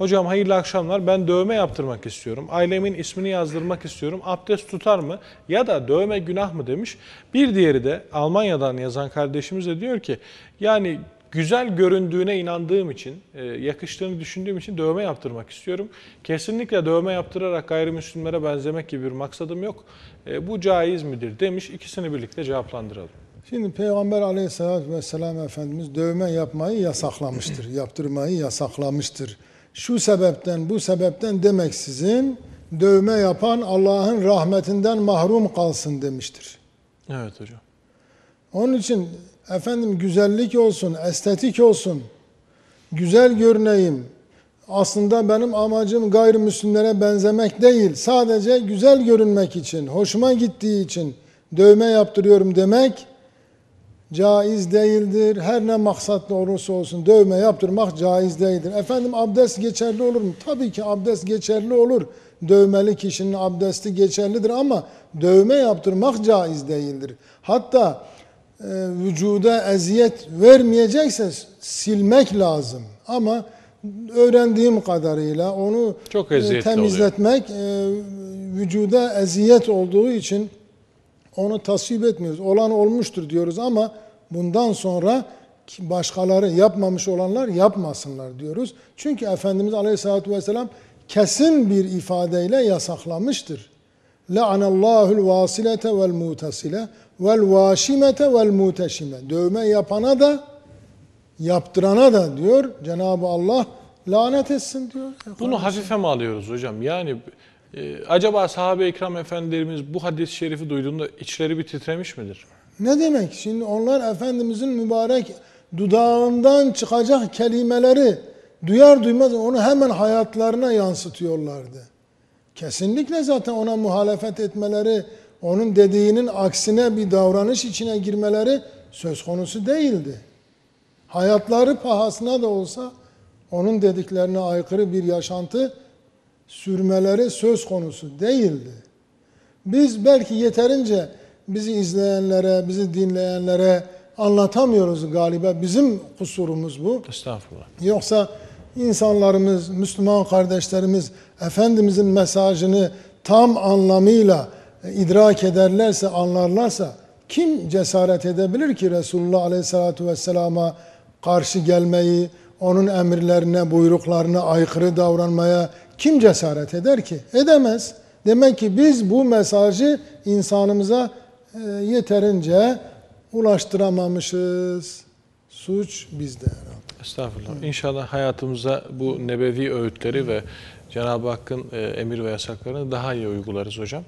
Hocam hayırlı akşamlar. Ben dövme yaptırmak istiyorum. Ailemin ismini yazdırmak istiyorum. Abdest tutar mı? Ya da dövme günah mı demiş. Bir diğeri de Almanya'dan yazan kardeşimiz de diyor ki yani güzel göründüğüne inandığım için, e, yakıştığını düşündüğüm için dövme yaptırmak istiyorum. Kesinlikle dövme yaptırarak gayrimüslimlere benzemek gibi bir maksadım yok. E, Bu caiz midir demiş. İkisini birlikte cevaplandıralım. Şimdi Peygamber aleyhissalatü vesselam Efendimiz dövme yapmayı yasaklamıştır. yaptırmayı yasaklamıştır. Şu sebepten bu sebepten demeksizin dövme yapan Allah'ın rahmetinden mahrum kalsın demiştir. Evet hocam. Onun için efendim güzellik olsun, estetik olsun, güzel görüneyim. Aslında benim amacım gayrimüslimlere benzemek değil. Sadece güzel görünmek için, hoşuma gittiği için dövme yaptırıyorum demek caiz değildir. Her ne maksatlı olursa olsun dövme yaptırmak caiz değildir. Efendim abdest geçerli olur mu? Tabii ki abdest geçerli olur. Dövmeli kişinin abdesti geçerlidir ama dövme yaptırmak caiz değildir. Hatta e, vücuda eziyet vermeyecekse silmek lazım. Ama öğrendiğim kadarıyla onu Çok e, temizletmek e, vücuda eziyet olduğu için onu tasvip etmiyoruz. Olan olmuştur diyoruz ama bundan sonra başkaları yapmamış olanlar yapmasınlar diyoruz. Çünkü Efendimiz Aleyhisselatü Vesselam kesin bir ifadeyle yasaklamıştır. La'anallahul vasilete vel mutasile vel vaşimete vel muteşime. Dövme yapana da yaptırana da diyor Cenab-ı Allah lanet etsin diyor. Bunu hafife mi alıyoruz hocam? Yani e, acaba sahabe-i ikram efendilerimiz bu hadis-i şerifi duyduğunda içleri bir titremiş midir? Ne demek? Şimdi onlar Efendimizin mübarek dudağından çıkacak kelimeleri duyar duymaz onu hemen hayatlarına yansıtıyorlardı. Kesinlikle zaten ona muhalefet etmeleri, onun dediğinin aksine bir davranış içine girmeleri söz konusu değildi. Hayatları pahasına da olsa onun dediklerine aykırı bir yaşantı sürmeleri söz konusu değildi. Biz belki yeterince bizi izleyenlere, bizi dinleyenlere anlatamıyoruz galiba. Bizim kusurumuz bu. Estağfurullah. Yoksa insanlarımız, Müslüman kardeşlerimiz Efendimizin mesajını tam anlamıyla idrak ederlerse, anlarlarsa kim cesaret edebilir ki Resulullah Aleyhisselatü Vesselam'a karşı gelmeyi, onun emirlerine, buyruklarına aykırı davranmaya kim cesaret eder ki? Edemez. Demek ki biz bu mesajı insanımıza e, yeterince ulaştıramamışız. Suç bizde. Estağfurullah. İnşallah hayatımıza bu nebevi öğütleri ve Cenab-ı Hakk'ın e, emir ve yasaklarını daha iyi uygularız hocam.